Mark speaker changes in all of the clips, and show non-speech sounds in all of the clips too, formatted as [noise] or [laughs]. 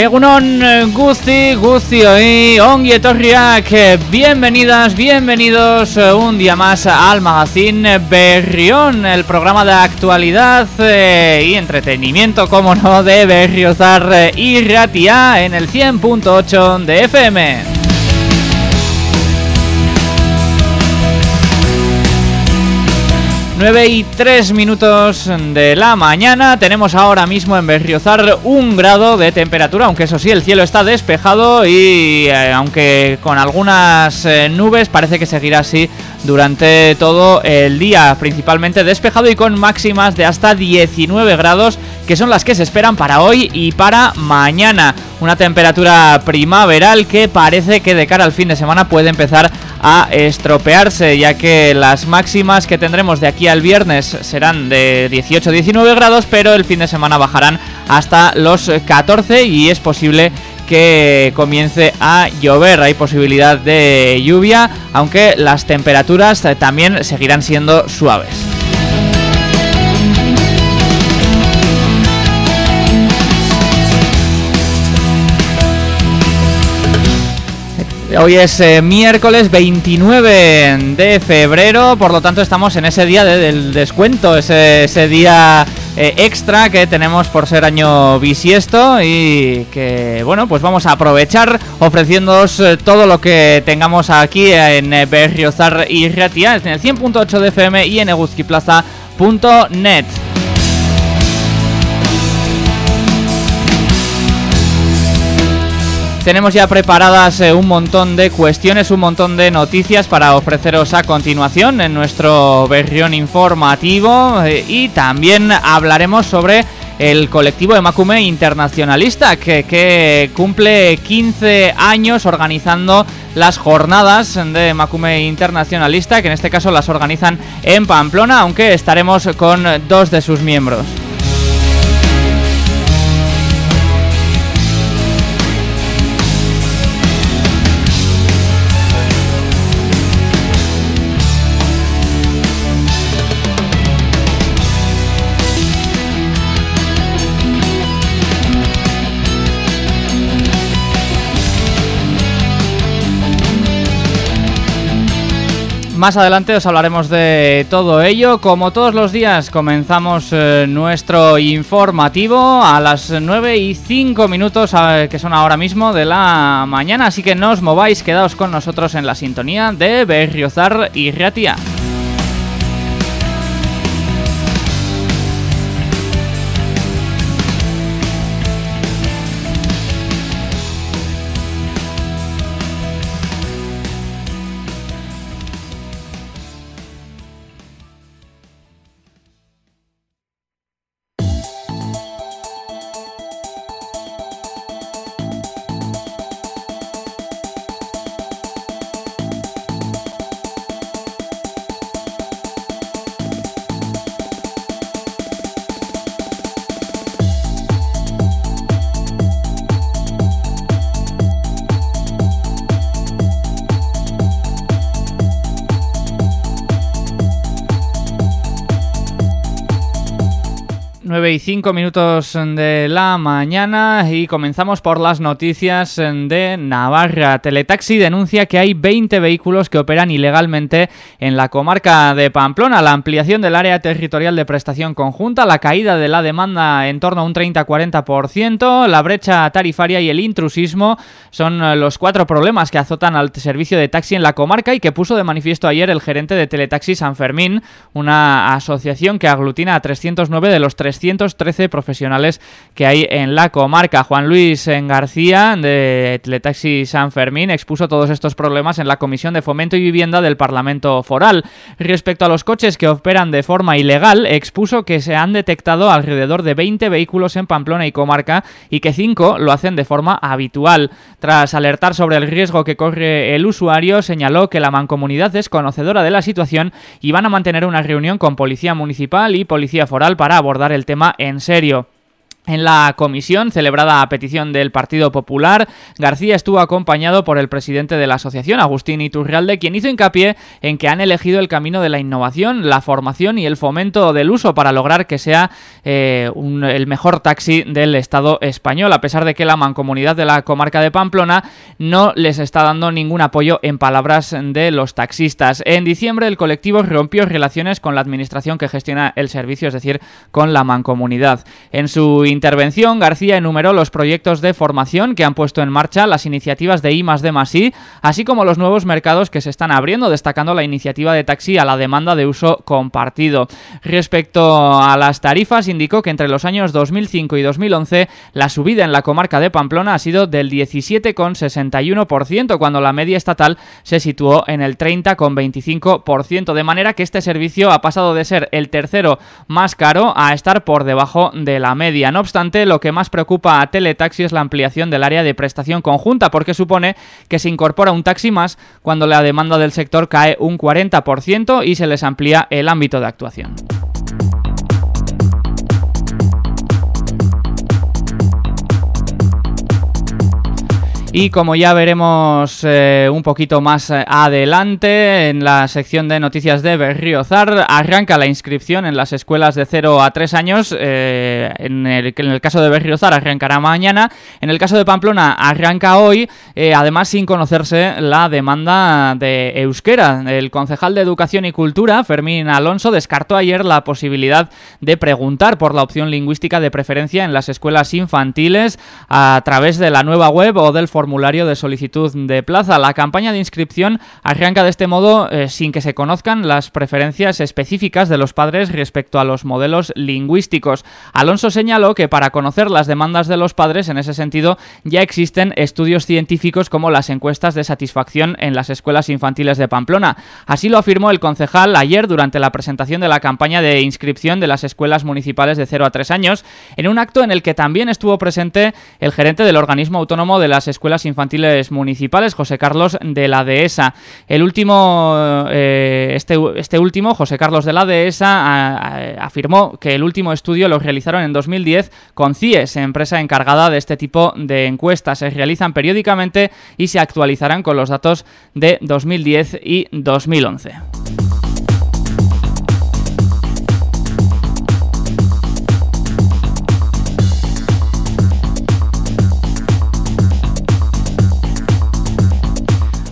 Speaker 1: Egunon Gusti, Gusti hoy, Ongi Etorriak, bienvenidas, bienvenidos un día más al Magazine Berrión, el programa de actualidad eh, y entretenimiento, como no, de Berriozar y Ratia en el 100.8 de FM. 9 y 3 minutos de la mañana. Tenemos ahora mismo en Berriozar un grado de temperatura, aunque eso sí, el cielo está despejado y eh, aunque con algunas eh, nubes parece que seguirá así durante todo el día, principalmente despejado y con máximas de hasta 19 grados, que son las que se esperan para hoy y para mañana. Una temperatura primaveral que parece que de cara al fin de semana puede empezar a estropearse, ya que las máximas que tendremos de aquí al viernes serán de 18-19 grados, pero el fin de semana bajarán hasta los 14 y es posible que comience a llover. Hay posibilidad de lluvia, aunque las temperaturas también seguirán siendo suaves. Hoy es eh, miércoles 29 de febrero, por lo tanto estamos en ese día del descuento, ese, día eh, extra que tenemos por ser año bisiesto y que bueno pues vamos a aprovechar ofreciéndoos eh, todo lo que tengamos aquí en Berriozar y Ratia en el 100.8 de FM y en eguzquiplaza.net. Tenemos ya preparadas eh, un montón de cuestiones, un montón de noticias para ofreceros a continuación en nuestro berrión informativo eh, y también hablaremos sobre el colectivo de Macume Internacionalista que, que, cumple 15 años organizando las jornadas de Macume Internacionalista que en este caso las organizan en Pamplona aunque estaremos con dos de sus miembros. Más adelante os hablaremos de todo ello. Como todos los días comenzamos eh, nuestro informativo a las 9 y 5 minutos que son ahora mismo de la mañana. Así que no os mováis, quedaos con nosotros en la sintonía de Berriozar y Ratia. 9 y 5 minutos de la mañana y comenzamos por las noticias de Navarra. Teletaxi denuncia que hay 20 vehículos que operan ilegalmente en la comarca de Pamplona. La ampliación del área territorial de prestación conjunta, la caída de la demanda en torno a un 30-40%, la brecha tarifaria y el intrusismo son los cuatro problemas que azotan al servicio de taxi en la comarca y que puso de manifiesto ayer el gerente de Teletaxi San Fermín, una asociación que aglutina a 309 de los 300 313 profesionales que hay en la comarca. Juan Luis García de Teletaxi San Fermín expuso todos estos problemas en la Comisión de Fomento y Vivienda del Parlamento Foral. Respecto a los coches que operan de forma ilegal, expuso que se han detectado alrededor de 20 vehículos en Pamplona y comarca y que 5 lo hacen de forma habitual. Tras alertar sobre el riesgo que corre el usuario, señaló que la mancomunidad es conocedora de la situación y van a mantener una reunión con Policía Municipal y Policía Foral para abordar el tema en serio. En la comisión, celebrada a petición del Partido Popular, García estuvo acompañado por el presidente de la asociación, Agustín Iturrialde, quien hizo hincapié en que han elegido el camino de la innovación, la formación y el fomento del uso para lograr que sea eh, el mejor taxi del Estado español, a pesar de que la mancomunidad de la comarca de Pamplona no les está dando ningún apoyo en palabras de los taxistas. En diciembre el colectivo rompió relaciones con la administración que gestiona el servicio, es decir, con la mancomunidad. En su intervención, García enumeró los proyectos de formación que han puesto en marcha, las iniciativas de I D I, así como los nuevos mercados que se están abriendo, destacando la iniciativa de taxi a la demanda de uso compartido. Respecto a las tarifas, indicó que entre los años 2005 y 2011 la subida en la comarca de Pamplona ha sido del 17,61%, cuando la media estatal se situó en el 30,25%, de manera que este servicio ha pasado de ser el tercero más caro a estar por debajo de la media. No obstante, lo que más preocupa a Teletaxi es la ampliación del área de prestación conjunta, porque supone que se incorpora un taxi más cuando la demanda del sector cae un 40% y se les amplía el ámbito de actuación. Y como ya veremos eh, un poquito más eh, adelante en la sección de noticias de Berriozar, arranca la inscripción en las escuelas de 0 a 3 años. Eh, en, el, en, el, caso de Berriozar arrancará mañana. En el caso de Pamplona arranca hoy, además sin conocerse la demanda de euskera. El concejal de Educación y Cultura, Fermín Alonso, descartó ayer la posibilidad de preguntar por la opción lingüística de preferencia en las escuelas infantiles a través de la nueva web o del formulario de solicitud de plaza. La campaña de inscripción arranca de este modo eh, sin que se conozcan las preferencias específicas de los padres respecto a los modelos lingüísticos. Alonso señaló que para conocer las demandas de los padres en ese sentido ya existen estudios científicos como las encuestas de satisfacción en las escuelas infantiles de Pamplona. Así lo afirmó el concejal ayer durante la presentación de la campaña de inscripción de las escuelas municipales de 0 a 3 años, en un acto en el que también estuvo presente el gerente del organismo autónomo de las escuelas infantiles municipales, José Carlos de la Dehesa. El último, eh, este, este último, José Carlos de la Dehesa, afirmó que el último estudio lo realizaron en 2010 con CIES, empresa encargada de este tipo de encuestas. Se realizan periódicamente y se actualizarán con los datos de 2010 y 2011.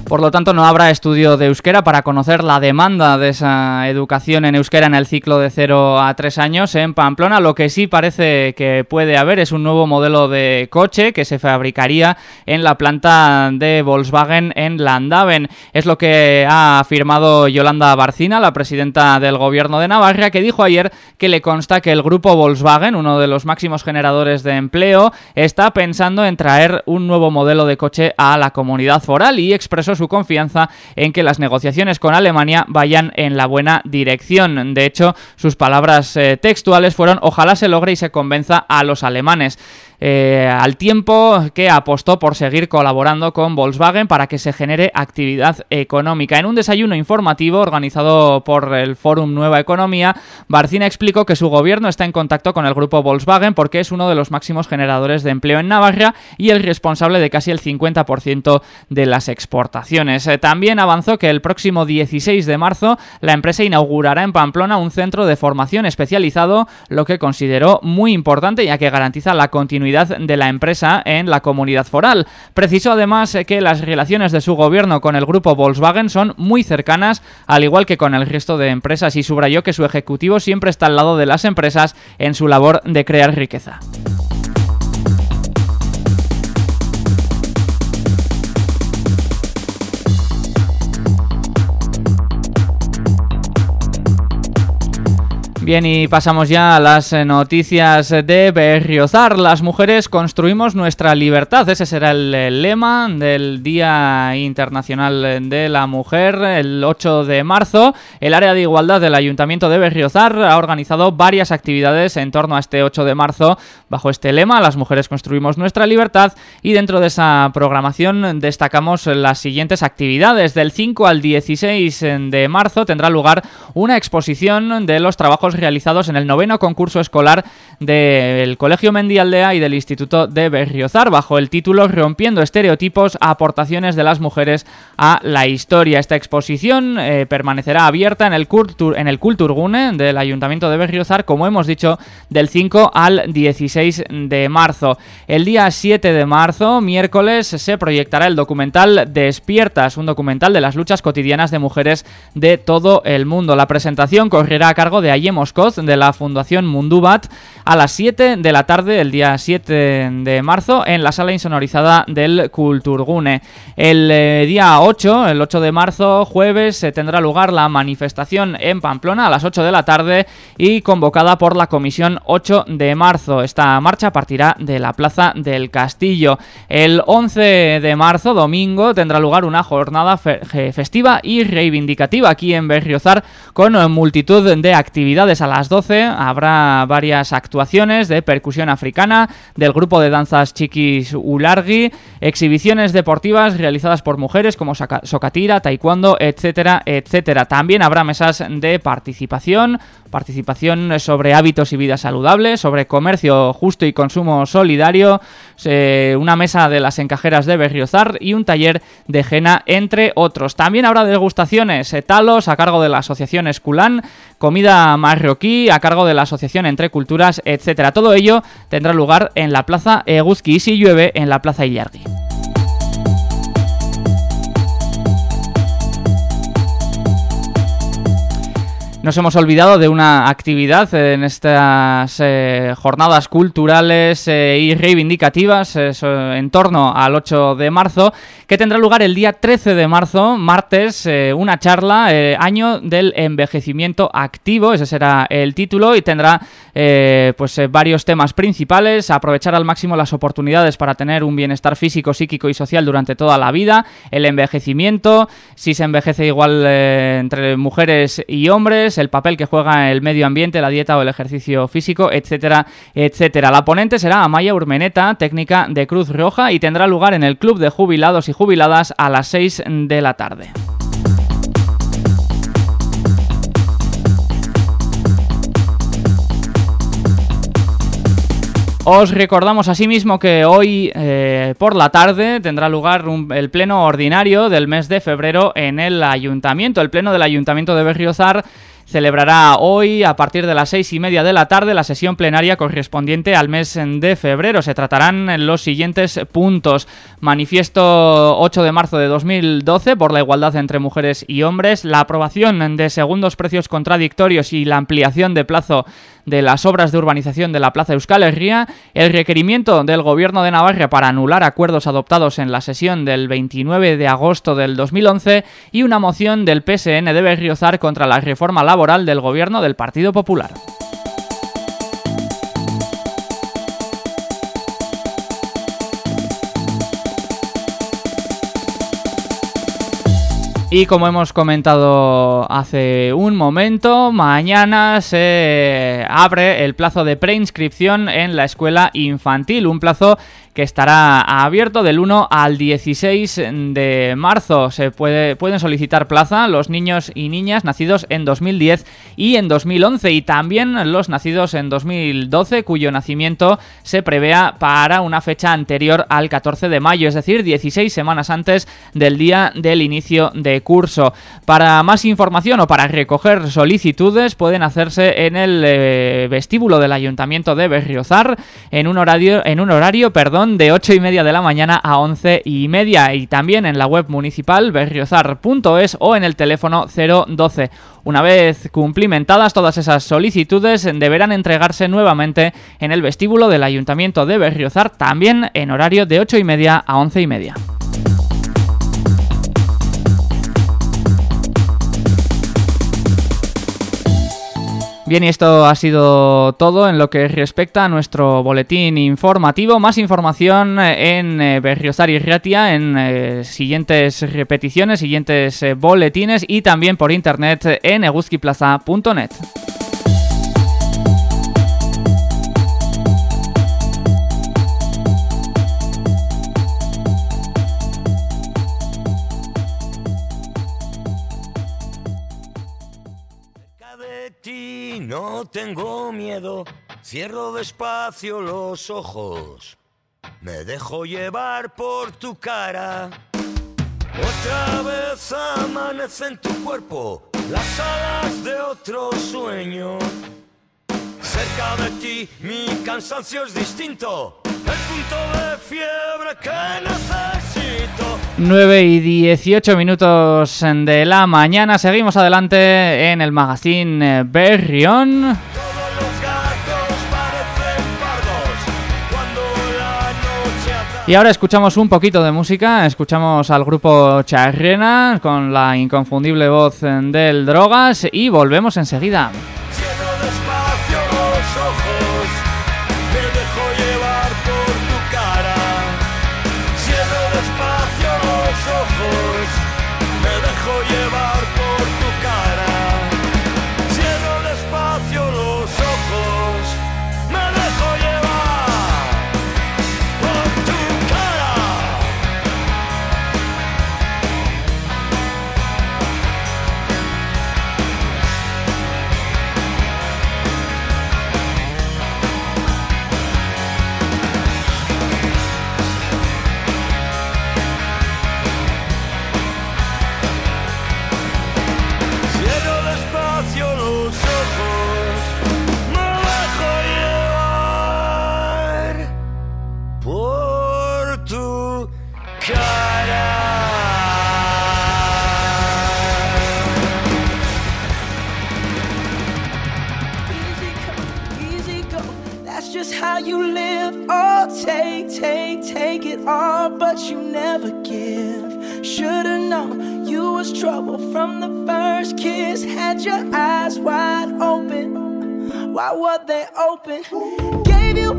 Speaker 1: Por lo tanto, no habrá estudio de euskera para conocer la demanda de esa educación en euskera en el ciclo de 0 a 3 años en Pamplona. Lo que sí parece que puede haber es un nuevo modelo de coche que se fabricaría en la planta de Volkswagen en Landaven. Es lo que ha afirmado Yolanda Barcina, la presidenta del gobierno de Navarra, que dijo ayer que le consta que el grupo Volkswagen, uno de los máximos generadores de empleo, está pensando en traer un nuevo modelo de coche a la comunidad foral y expresó su confianza en que las negociaciones con Alemania vayan en la buena dirección. De hecho, sus palabras eh, textuales fueron ojalá se logre y se convenza a los alemanes. Eh, al tiempo que apostó por seguir colaborando con Volkswagen para que se genere actividad económica. En un desayuno informativo organizado por el Fórum Nueva Economía, Barcina explicó que su gobierno está en contacto con el grupo Volkswagen porque es uno de los máximos generadores de empleo en Navarra y el responsable de casi el 50% de las exportaciones. Eh, también avanzó que el próximo 16 de marzo la empresa inaugurará en Pamplona un centro de formación especializado, lo que consideró muy importante ya que garantiza la continuidad de la empresa en la comunidad foral. Precisó además que las relaciones de su gobierno con el grupo Volkswagen son muy cercanas, al igual que con el resto de empresas, y subrayó que su ejecutivo siempre está al lado de las empresas en su labor de crear riqueza. Bien, y pasamos ya a las eh, noticias de Berriozar. Las mujeres construimos nuestra libertad. Ese será el lema del Día Internacional de la Mujer, el 8 de marzo. El área de igualdad del Ayuntamiento de Berriozar ha organizado varias actividades en torno a este 8 de marzo bajo este lema, Las mujeres construimos nuestra libertad. Y dentro de esa programación destacamos las siguientes actividades. Del 5 al 16 de marzo tendrá lugar una exposición de los trabajos realizados en el noveno concurso escolar del Colegio Mendialdea y del Instituto de Berriozar, bajo el título Rompiendo estereotipos, aportaciones de las mujeres a la historia. Esta exposición eh, permanecerá abierta en el, Cultur, en el Culturgune del Ayuntamiento de Berriozar, como hemos dicho, del 5 al 16 de marzo. El día 7 de marzo, miércoles, se proyectará el documental Despiertas, un documental de las luchas cotidianas de mujeres de todo el mundo. La presentación correrá a cargo de Aye Moscoz, de la Fundación Mundubat, a las 7 de la tarde, el día 7 de marzo, en la sala insonorizada del Culturgune. El eh, día 8, el 8 de marzo, jueves, tendrá lugar la manifestación en Pamplona a las 8 de la tarde y convocada por la Comisión 8 de marzo. Esta marcha partirá de la Plaza del Castillo. El 11 de marzo, domingo, tendrá lugar una jornada festiva y reivindicativa aquí en Berriozar con multitud de actividades. A las 12 habrá varias actuaciones de percusión africana, del grupo de danzas Chiquis Ulargui, exhibiciones deportivas realizadas por mujeres como socatira, taekwondo, etcétera, etcétera. También habrá mesas de participación, participación sobre hábitos y vida saludable, sobre comercio justo y consumo solidario, una mesa de las encajeras de Berriozar y un taller de Jena, entre otros. También habrá degustaciones, eh, talos a cargo de la Asociación Esculán, comida marroquí a cargo de la Asociación Entre Culturas, etcétera. Todo ello tendrá lugar en la Plaza Eguzki y si llueve en la Plaza Illargui. Nos hemos olvidado de una actividad en estas eh, jornadas culturales eh, y reivindicativas en torno al 8 de marzo, que tendrá lugar el día 13 de marzo, martes, eh, una charla, año del envejecimiento activo, ese será el título, y tendrá pues varios temas principales, aprovechar al máximo las oportunidades para tener un bienestar físico, psíquico y social durante toda la vida, el envejecimiento, si se envejece igual entre mujeres y hombres, el papel que juega el medio ambiente, la dieta o el ejercicio físico, etcétera, etcétera. La ponente será Amaya Urmeneta, técnica de Cruz Roja, y tendrá lugar en el Club de Jubilados y Jubiladas a las 6 de la tarde. Os recordamos asimismo que hoy eh, por la tarde tendrá lugar el pleno ordinario del mes de febrero en el Ayuntamiento. El pleno del Ayuntamiento de Berriozar celebrará hoy a partir de las seis y media de la tarde la sesión plenaria correspondiente al mes de febrero. Se tratarán los siguientes puntos. Manifiesto 8 de marzo de 2012 por la igualdad entre mujeres y hombres, la aprobación de segundos precios contradictorios y la ampliación de plazo de las obras de urbanización de la Plaza Euskal Herria, el requerimiento del Gobierno de Navarra para anular acuerdos adoptados en la sesión del 29 de agosto del 2011 y una moción del PSN de Berriozar contra la reforma laboral del Gobierno del Partido Popular. Y como hemos comentado hace un momento, mañana se abre el plazo de preinscripción en la escuela infantil, un plazo que estará abierto del 1 al 16 de marzo. Se puede, pueden solicitar plaza los niños y niñas nacidos en 2010 y en 2011 y también los nacidos en 2012 cuyo nacimiento se prevea para una fecha anterior al 14 de mayo, es decir, 16 semanas antes del día del inicio de curso. Para más información o para recoger solicitudes pueden hacerse en el eh, vestíbulo del Ayuntamiento de Berriozar en un horario, en un horario perdón, de 8 y media de la mañana a 11 y media y también en la web municipal berriozar.es o en el teléfono 012. Una vez cumplimentadas todas esas solicitudes deberán entregarse nuevamente en el vestíbulo del Ayuntamiento de Berriozar también en horario de 8 y media a 11 y media. Bien, y esto ha sido todo en lo que respecta a nuestro boletín informativo. Más información en eh, Berriozar y Riatia en eh, siguientes repeticiones, siguientes eh, boletines y también por internet en eguzquiplaza.net.
Speaker 2: no tengo miedo, cierro despacio los ojos, me dejo llevar por tu cara. Otra vez amanece en tu cuerpo las alas de otro sueño. Cerca de ti mi cansancio es distinto, el punto de fiebre que necesito.
Speaker 1: 9 y 18 minutos de la mañana. Seguimos adelante en el magazine
Speaker 2: eh, Berrión.
Speaker 1: Y ahora escuchamos un poquito de música, escuchamos al grupo Charrena con la inconfundible voz del Drogas y volvemos enseguida.
Speaker 3: what they open. Gave you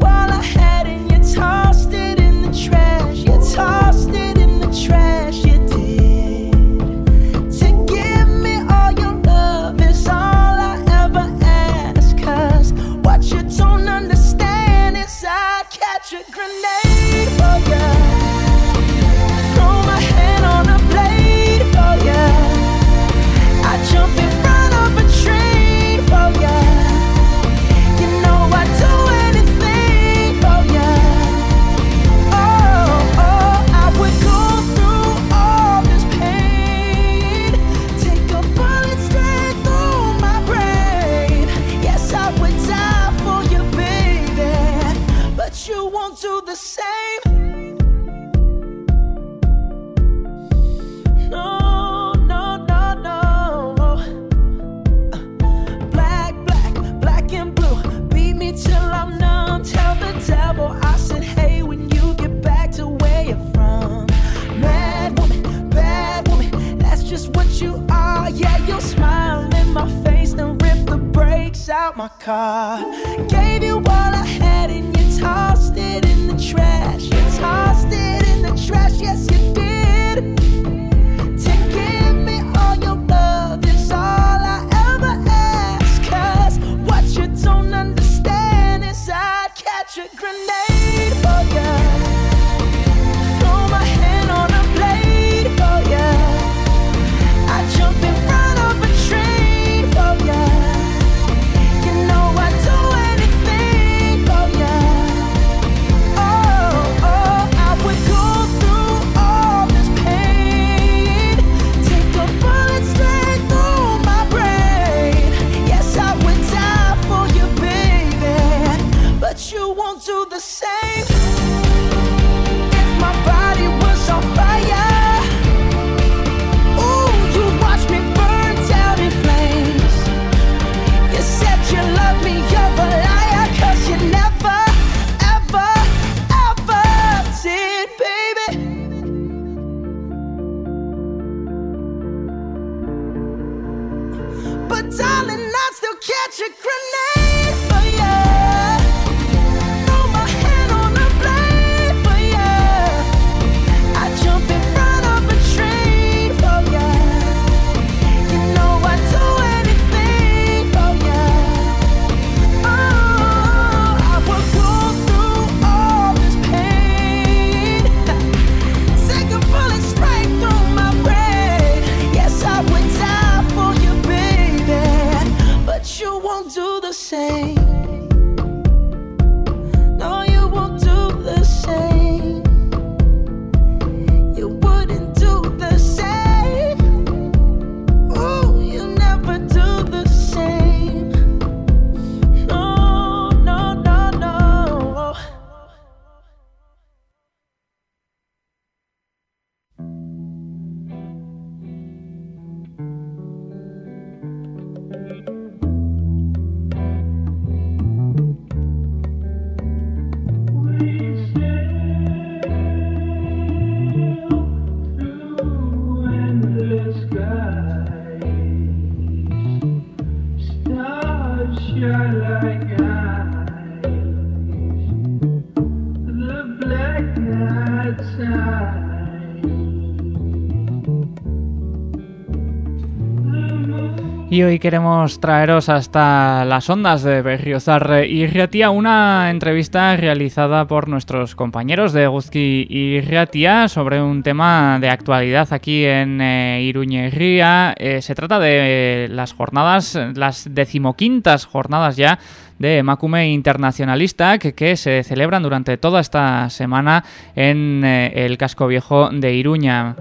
Speaker 1: Y hoy queremos traeros hasta las ondas de Berriozar y Riatia una entrevista realizada por nuestros compañeros de Guzki y Riatia sobre un tema de actualidad aquí en eh, Iruñería. Eh, se trata de las jornadas, las decimoquintas jornadas ya de Macume Internacionalista que, que, se celebran durante toda esta semana en eh, el casco viejo de Iruña.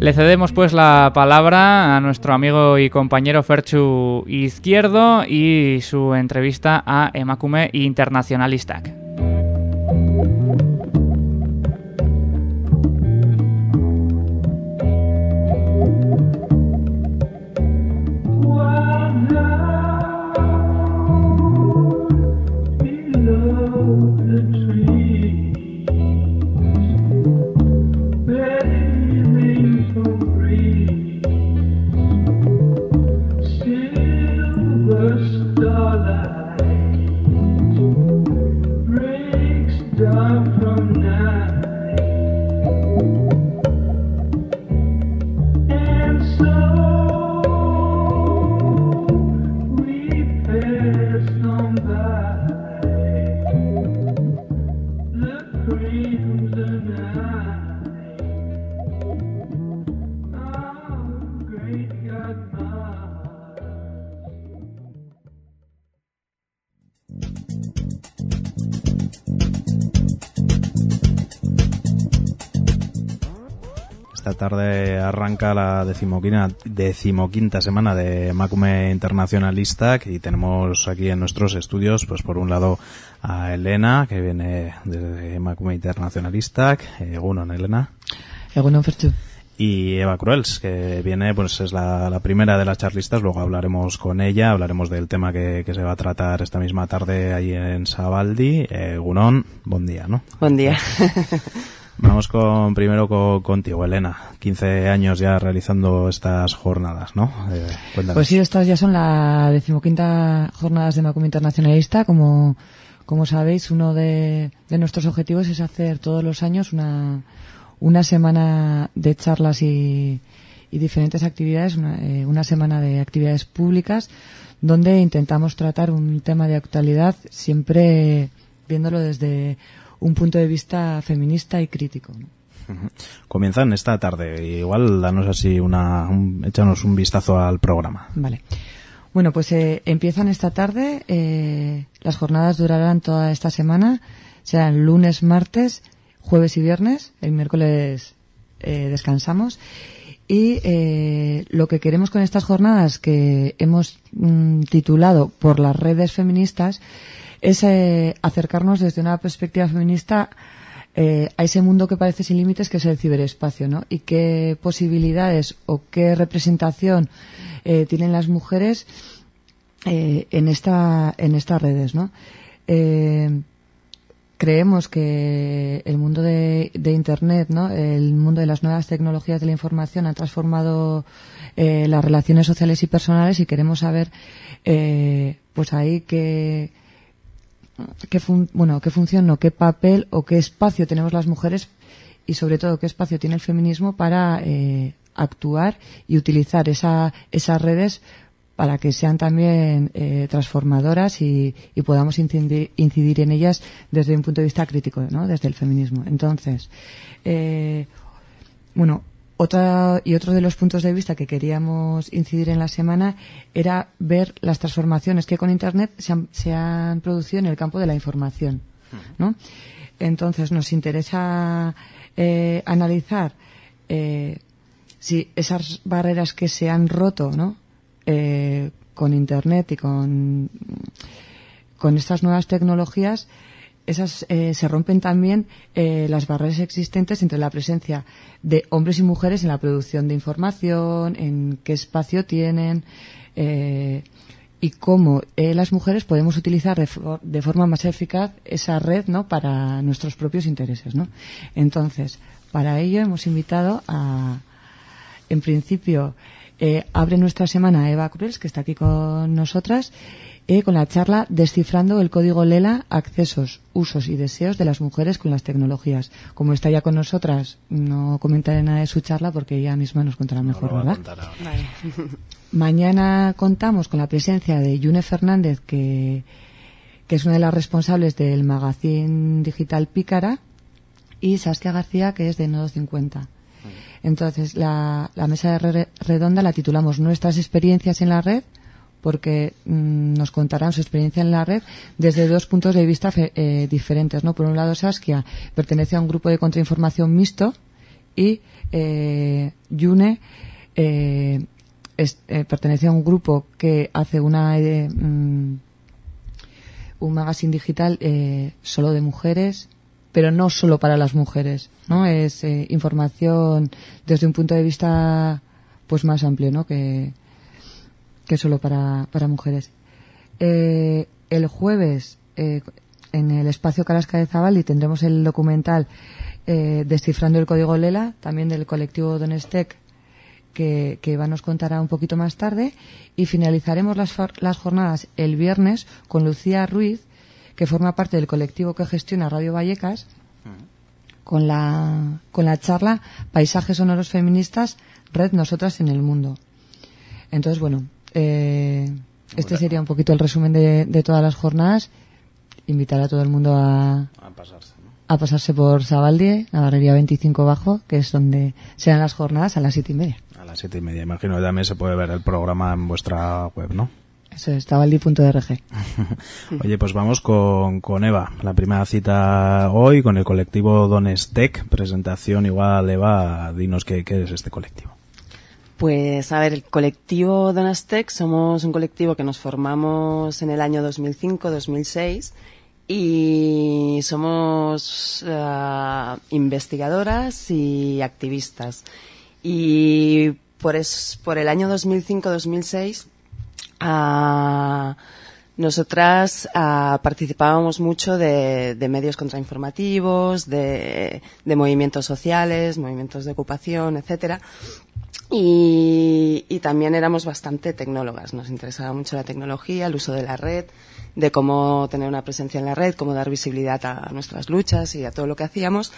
Speaker 1: Le cedemos pues la palabra a nuestro amigo y compañero Ferchu Izquierdo y su entrevista a Emakume Internacionalistak.
Speaker 4: Arranca la decimoquinta, decimoquinta semana de Macume Internacionalista y tenemos aquí en nuestros estudios, pues por un lado a Elena, que viene desde Macume Internacionalista. Egunon, Elena.
Speaker 5: Egunon, Ferchu.
Speaker 4: Y Eva Cruels, que viene, pues es la, la, primera de las charlistas, luego hablaremos con ella, hablaremos del tema que, que se va a tratar esta misma tarde ahí en Sabaldi. Egunon, buen día, ¿no?
Speaker 5: Buen día. [laughs]
Speaker 4: Vamos con primero con, contigo, Elena. 15 años ya realizando estas jornadas, ¿no?
Speaker 5: Eh, pues sí, estas ya son la decimoquinta jornadas de Macum Internacionalista. Como, como sabéis, uno de, de, nuestros objetivos es hacer todos los años una, una semana de charlas y, y diferentes actividades, una, eh, una semana de actividades públicas, donde intentamos tratar un tema de actualidad siempre viéndolo desde un punto de vista feminista y crítico. ¿no?
Speaker 4: Comienzan esta tarde. Igual danos así una, un, échanos un vistazo al programa.
Speaker 5: Vale. Bueno, pues eh, empiezan esta tarde. Eh, las jornadas durarán toda esta semana. Serán lunes, martes, jueves y viernes. El miércoles eh, descansamos. Y lo que queremos con estas jornadas que hemos mm, titulado por las redes feministas es eh, acercarnos desde una perspectiva feminista eh, a ese mundo que parece sin límites que es el ciberespacio, ¿no? Y qué posibilidades o qué representación eh, tienen las mujeres eh, en esta en estas redes, ¿no? Eh, creemos que el mundo de, Internet, ¿no? el mundo de las nuevas tecnologías de la información ha transformado eh, las relaciones sociales y personales y queremos saber, pues ahí qué, qué, fun bueno, qué función o qué papel o qué espacio tenemos las mujeres y sobre todo qué espacio tiene el feminismo para eh, actuar y utilizar esa, esas redes para que sean también eh, transformadoras y, y podamos incidir, incidir, en ellas desde un punto de vista crítico, ¿no? desde el feminismo. Entonces, eh, bueno, otra y otro de los puntos de vista que queríamos incidir en la semana era ver las transformaciones que con Internet se han, se han producido en el campo de la información, ¿no? Entonces nos interesa eh, analizar eh, si esas barreras que se han roto, ¿no? Eh, con Internet y con, con estas nuevas tecnologías, esas eh, se rompen también eh, las barreras existentes entre la presencia de hombres y mujeres en la producción de información, en qué espacio tienen eh, y cómo las mujeres podemos utilizar de, for de, forma más eficaz esa red ¿no? para nuestros propios intereses. ¿no? Entonces, para ello hemos invitado a en principio, abre nuestra semana Eva Cruz, que está aquí con nosotras, eh, con la charla Descifrando el código Lela, accesos, usos y deseos de las mujeres con las tecnologías. Como está ya con nosotras, no comentaré nada de su charla porque ella misma nos contará mejor, ¿verdad? [laughs] [laughs] Mañana contamos con la presencia de Yune Fernández, que, que es una de las responsables del magazine digital Pícara, y Saskia García, que es de Nodo 50. Entonces, la, la mesa de redonda la titulamos Nuestras experiencias en la red, porque mm, nos contarán su experiencia en la red desde dos puntos de vista eh, diferentes. ¿no? Por un lado, Saskia pertenece a un grupo de contrainformación mixto y eh, Yune eh, eh, pertenece a un grupo que hace una mm, un magazine digital solo de mujeres pero no solo para las mujeres, ¿no? Es eh, información desde un punto de vista pues más amplio, ¿no? Que, que solo para, para mujeres. Eh, el jueves eh, en el espacio Carasca de Zabaldi tendremos el documental Descifrando el Código Lela, también del colectivo Donestec, que, que Eva nos contará un poquito más tarde. Y finalizaremos las, las jornadas el viernes con Lucía Ruiz, que forma parte del colectivo que gestiona Radio Vallecas, con la, con la charla Paisajes Sonoros Feministas, Red Nosotras en el Mundo. Entonces, bueno, eh, este sería un poquito el resumen de, de, todas las jornadas. Invitar a todo el mundo a,
Speaker 4: a pasarse, ¿no?
Speaker 5: a pasarse por Sabaldie, Navarrería 25 Bajo, que es donde serán las jornadas a las siete y media.
Speaker 4: A las siete y media, imagino que también se puede ver el programa en vuestra web, ¿no?
Speaker 5: Eso es, tabaldi.org. [laughs]
Speaker 4: Oye, pues vamos con, con Eva. La primera cita hoy con el colectivo Donestec. Presentación igual, Eva, dinos qué, qué es este colectivo.
Speaker 6: Pues a ver, el colectivo Donastec somos un colectivo que nos formamos en el año 2005-2006 y somos uh, investigadoras y activistas. Y por, es, por el año 2005-2006 Uh, nosotras uh, participábamos mucho de, de, medios contrainformativos, de, de, movimientos sociales, movimientos de ocupación, etcétera. Y, y, también éramos bastante tecnólogas. Nos interesaba mucho la tecnología, el uso de la red, de cómo tener una presencia en la red, cómo dar visibilidad a nuestras luchas y a todo lo que hacíamos.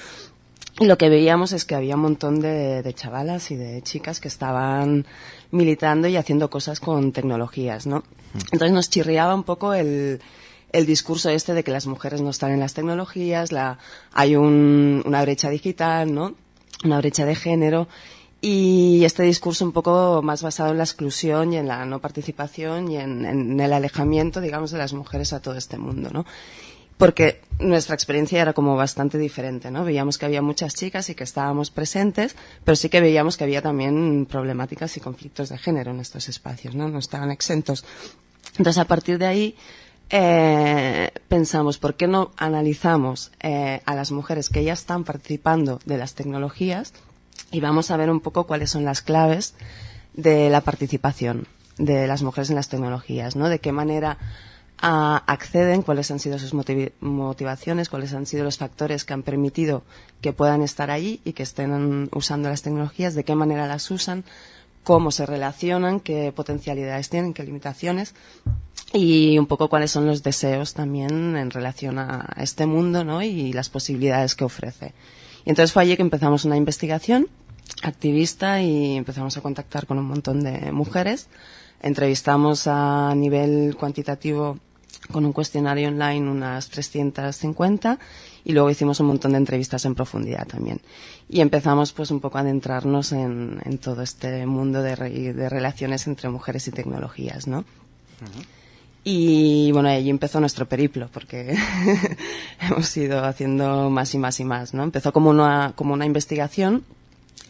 Speaker 6: Y lo que veíamos es que había un montón de, de chavalas y de chicas que estaban militando y haciendo cosas con tecnologías, ¿no? Entonces nos chirriaba un poco el, el discurso este de que las mujeres no están en las tecnologías, la, hay un, una brecha digital, ¿no? Una brecha de género y este discurso un poco más basado en la exclusión y en la no participación y en, el alejamiento, digamos, de las mujeres a todo este mundo, ¿no? porque nuestra experiencia era como bastante diferente, ¿no? Veíamos que había muchas chicas y que estábamos presentes, pero sí que veíamos que había también problemáticas y conflictos de género en estos espacios, ¿no? No estaban exentos. Entonces, a partir de ahí, eh, pensamos, ¿por qué no analizamos eh, a las mujeres que ya están participando de las tecnologías y vamos a ver un poco cuáles son las claves de la participación de las mujeres en las tecnologías, ¿no? De qué manera a, acceden, cuáles han sido sus motivaciones, cuáles han sido los factores que han permitido que puedan estar allí y que estén usando las tecnologías, de qué manera las usan, cómo se relacionan, qué potencialidades tienen, qué limitaciones y un poco cuáles son los deseos también en relación a este mundo ¿no? y las posibilidades que ofrece. Y entonces fue allí que empezamos una investigación activista y empezamos a contactar con un montón de mujeres. Entrevistamos a nivel cuantitativo con un cuestionario online unas 350 y luego hicimos un montón de entrevistas en profundidad también. Y empezamos pues un poco a adentrarnos en, todo este mundo de, re, de, relaciones entre mujeres y tecnologías, ¿no? Y bueno, allí empezó nuestro periplo, porque [laughs] hemos ido haciendo más y más y más, ¿no? Empezó como una, como una investigación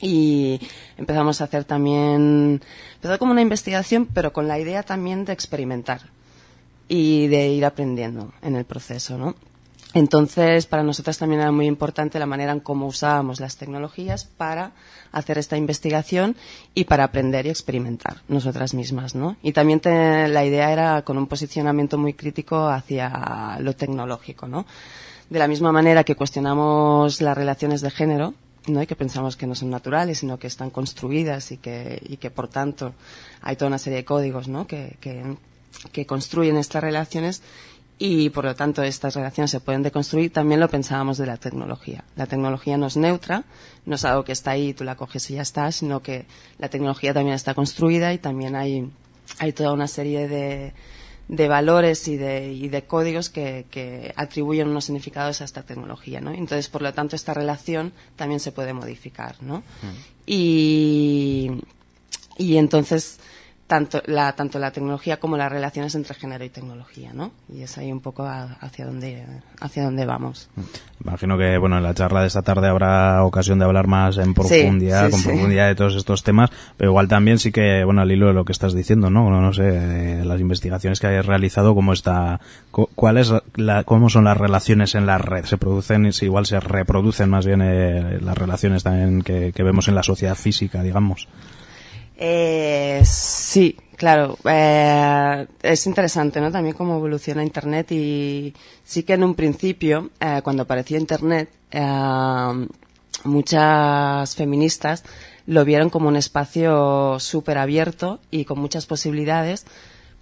Speaker 6: y empezamos a hacer también, empezó como una investigación, pero con la idea también de experimentar y de ir aprendiendo en el proceso, ¿no? Entonces, para nosotras también era muy importante la manera en cómo usábamos las tecnologías para hacer esta investigación y para aprender y experimentar nosotras mismas, ¿no? Y también te, la idea era con un posicionamiento muy crítico hacia lo tecnológico, ¿no? De la misma manera que cuestionamos las relaciones de género ¿no? y que pensamos que no son naturales, sino que están construidas y que, y que por tanto hay toda una serie de códigos ¿no? que, que, que construyen estas relaciones y por lo tanto estas relaciones se pueden deconstruir, también lo pensábamos de la tecnología. La tecnología no es neutra, no es algo que está ahí y tú la coges y ya está, sino que la tecnología también está construida y también hay, hay toda una serie de, de valores y de, y de códigos que, que, atribuyen unos significados a esta tecnología, ¿no? Entonces, por lo tanto, esta relación también se puede modificar, ¿no? Mm. Y, y entonces, tanto la, tanto la tecnología como las relaciones entre género y tecnología, ¿no? Y es ahí un poco a, hacia dónde hacia dónde vamos.
Speaker 4: Imagino que bueno en la charla de esta tarde habrá ocasión de hablar más en profundidad, sí, sí, con sí. profundidad de todos estos temas, pero igual también sí que bueno al hilo de lo que estás diciendo, ¿no? No, no sé eh, las investigaciones que hayas realizado, cómo está, cuál es la, cómo son las relaciones en la red, se producen, si igual se reproducen más bien eh, las relaciones también que, que vemos en la sociedad física, digamos.
Speaker 6: Eh, sí, claro. Eh, es interesante, ¿no? También cómo evoluciona Internet y sí que en un principio, eh, cuando apareció Internet, eh, muchas feministas lo vieron como un espacio súper abierto y con muchas posibilidades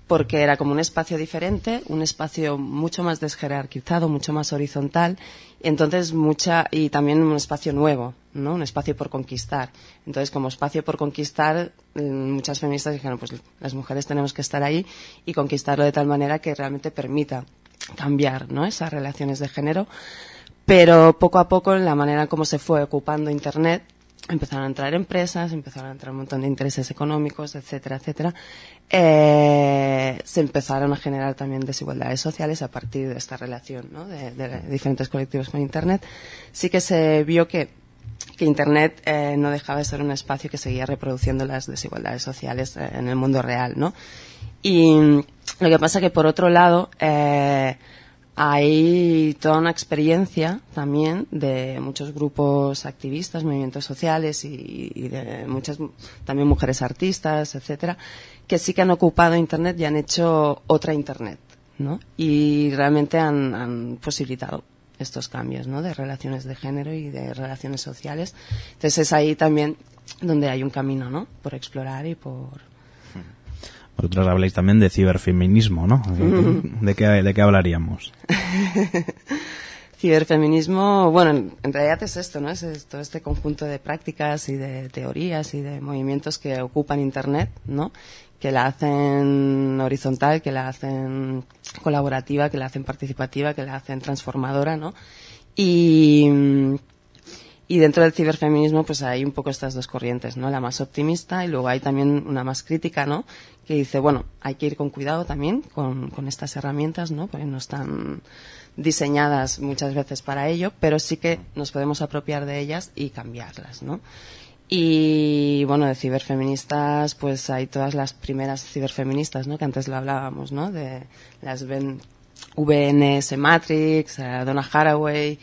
Speaker 6: porque era como un espacio diferente, un espacio mucho más desjerarquizado, mucho más horizontal, entonces mucha y también un espacio nuevo, ¿no? Un espacio por conquistar. Entonces, como espacio por conquistar, mm, muchas feministas dijeron, pues las mujeres tenemos que estar ahí y conquistarlo de tal manera que realmente permita cambiar. Esas relaciones de género. Pero poco a poco, en la manera como se fue ocupando Internet, empezaron a entrar empresas, empezaron a entrar un montón de intereses económicos, etcétera, etcétera. Eh, se empezaron a generar también desigualdades sociales a partir de esta relación ¿no? de, de, diferentes colectivos con Internet. Sí que se vio que, que Internet eh, no dejaba de ser un espacio que seguía reproduciendo las desigualdades sociales eh, en el mundo real, ¿no? Y lo que pasa que por otro lado, eh, hay toda una experiencia también de muchos grupos activistas, movimientos sociales y, de muchas también mujeres artistas, etcétera, que sí que han ocupado Internet y han hecho otra Internet, ¿no? Y realmente han, han posibilitado estos cambios, ¿no? De relaciones de género y de relaciones sociales. Entonces es ahí también donde hay un camino, ¿no? Por explorar y por
Speaker 4: vosotros habláis también de ciberfeminismo, ¿no? [laughs] ¿De qué, de qué hablaríamos? [laughs]
Speaker 6: ciberfeminismo, bueno, en, en, realidad es esto, ¿no? Es todo este conjunto de prácticas y de teorías y de movimientos que ocupan Internet, ¿no? Que la hacen horizontal, que la hacen colaborativa, que la hacen participativa, que la hacen transformadora, ¿no? Y y dentro del ciberfeminismo, pues hay un poco estas dos corrientes, ¿no? La más optimista y luego hay también una más crítica, ¿no? Que dice, bueno, hay que ir con cuidado también con, con estas herramientas, ¿no? Porque no están diseñadas muchas veces para ello, pero sí que nos podemos apropiar de ellas y cambiarlas, ¿no? Y bueno, de ciberfeministas, pues hay todas las primeras ciberfeministas, ¿no? Que antes lo hablábamos, ¿no? De las VNS Matrix, Donna Haraway,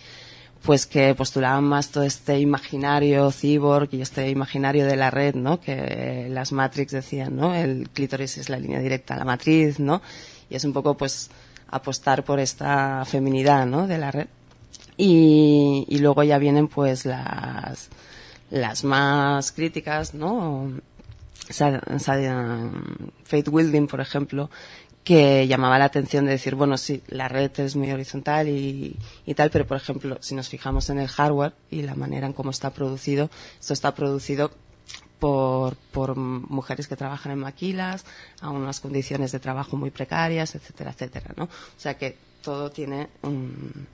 Speaker 6: pues que postulaban más todo este imaginario cyborg y este imaginario de la red, ¿no? Que las Matrix decían, ¿no? El clítoris es la línea directa a la matriz, ¿no? Y es un poco, pues, apostar por esta feminidad, ¿no? De la red. Y, y luego ya vienen, pues, las, las más críticas, ¿no? Faith Wilding, por ejemplo, que llamaba la atención de decir, bueno, sí, la red es muy horizontal y, y, tal, pero por ejemplo, si nos fijamos en el hardware y la manera en cómo está producido, esto está producido por, por mujeres que trabajan en maquilas, a unas condiciones de trabajo muy precarias, etcétera, etcétera, ¿no? O sea que todo tiene un,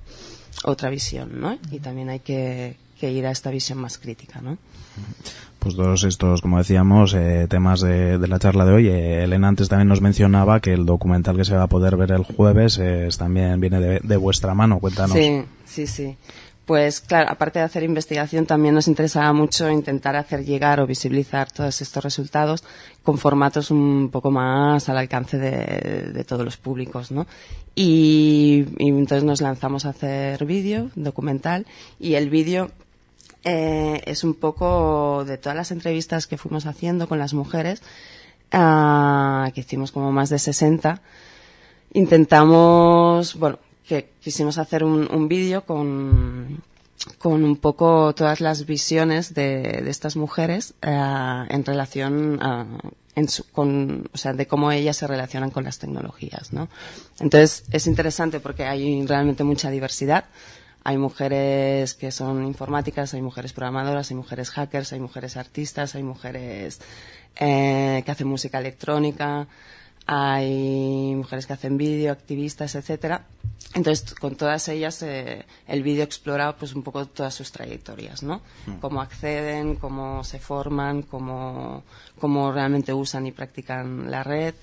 Speaker 6: otra visión, ¿no? Y también hay que, que ir a esta visión más crítica, ¿no?
Speaker 4: Pues todos estos, como decíamos, eh, temas de, de, la charla de hoy. Eh, Elena antes también nos mencionaba que el documental que se va a poder ver el jueves eh, también viene de, de, vuestra mano. Cuéntanos.
Speaker 6: Sí, sí, sí. Pues claro, aparte de hacer investigación, también nos interesaba mucho intentar hacer llegar o visibilizar todos estos resultados con formatos un poco más al alcance de, de todos los públicos, ¿no? Y, y entonces nos lanzamos a hacer vídeo, documental, y el vídeo eh, es un poco de todas las entrevistas que fuimos haciendo con las mujeres, uh, que hicimos como más de 60, intentamos, bueno, que quisimos hacer un, un vídeo con, con un poco todas las visiones de, estas mujeres eh, en relación a, con, o sea, de cómo ellas se relacionan con las tecnologías, ¿no? Entonces, es interesante porque hay realmente mucha diversidad. Hay mujeres que son informáticas, hay mujeres programadoras, hay mujeres hackers, hay mujeres artistas, hay mujeres eh, que hacen música electrónica, hay mujeres que hacen vídeo, activistas, etcétera. Entonces, con todas ellas, eh, el vídeo explora pues un poco todas sus trayectorias, ¿no? Cómo acceden, cómo se forman, cómo, cómo realmente usan y practican la red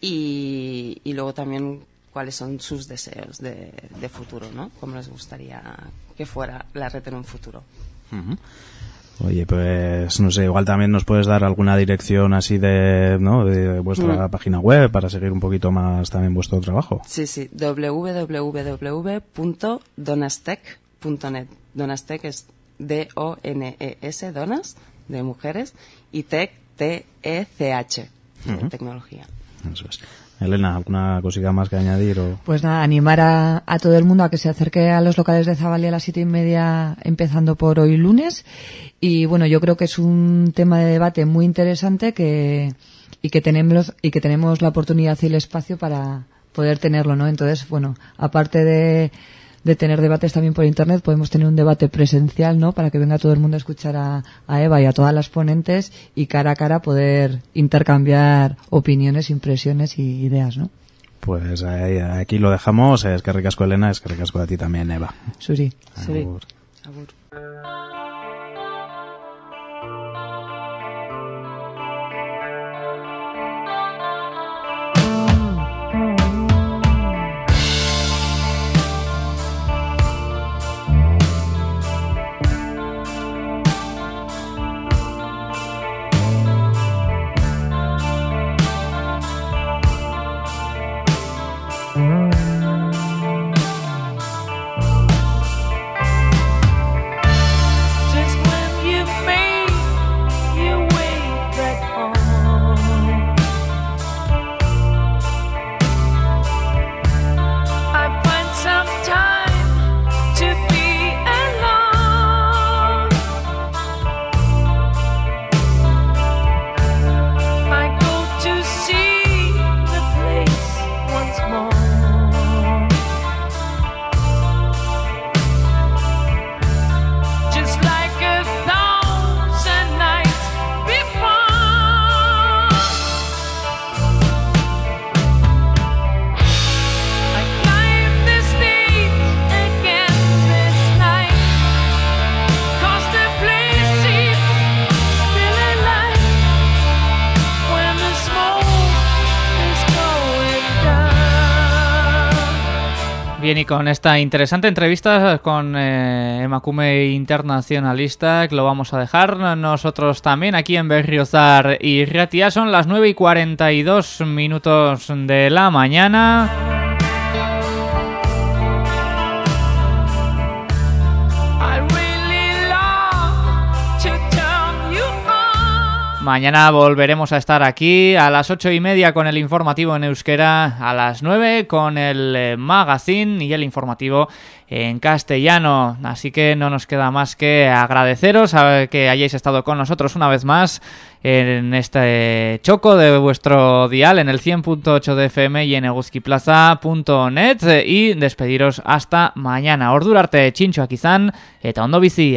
Speaker 6: y, y luego también cuáles son sus deseos de, de futuro, ¿no? Cómo les gustaría que fuera la red en un futuro.
Speaker 4: Oye, pues no sé, igual también nos puedes dar alguna dirección así de, ¿no? de vuestra
Speaker 6: Mm.
Speaker 4: página web para seguir un poquito más también vuestro trabajo.
Speaker 6: Sí, sí, www.donastech.net. Donastech es D-O-N-E-S, Donas, de mujeres, y Tech, T-E-C-H, de
Speaker 4: Ujú.
Speaker 6: tecnología.
Speaker 4: Eso es. Elena, ¿alguna cosita más que añadir? O...
Speaker 5: Pues nada, animar a, a todo el mundo a que se acerque a los locales de Zabali a las siete y media, empezando por hoy lunes. Y bueno, yo creo que es un tema de debate muy interesante que, y que tenemos, y que tenemos la oportunidad y el espacio para poder tenerlo, ¿no? Entonces, bueno, aparte de, de tener debates también por internet, podemos tener un debate presencial, ¿no? Para que venga todo el mundo a escuchar a, a Eva y a todas las ponentes y cara a cara poder intercambiar opiniones, impresiones y ideas, ¿no?
Speaker 4: Pues ahí- aquí lo dejamos. Es que ricasco Elena, es que ricasco a ti también, Eva.
Speaker 5: Suri.
Speaker 6: Sí.
Speaker 4: Agur.
Speaker 6: Agur.
Speaker 1: Bien, y con esta interesante entrevista con eh, Emakume Internacionalista, que lo vamos a dejar nosotros también aquí en Berriozar y Ratia. Son las 9 y 42 minutos de la mañana. Mañana volveremos a estar aquí a las ocho y media con el informativo en euskera, a las 9 con el eh, magazine y el informativo en castellano. Así que no nos queda más que agradeceros a que hayáis estado con nosotros una vez más en este choco de vuestro dial en el 100.8 de FM y en eguzkiplaza.net eh, y despediros hasta mañana. Ordurarte, chincho akizan, eta ondo bizi,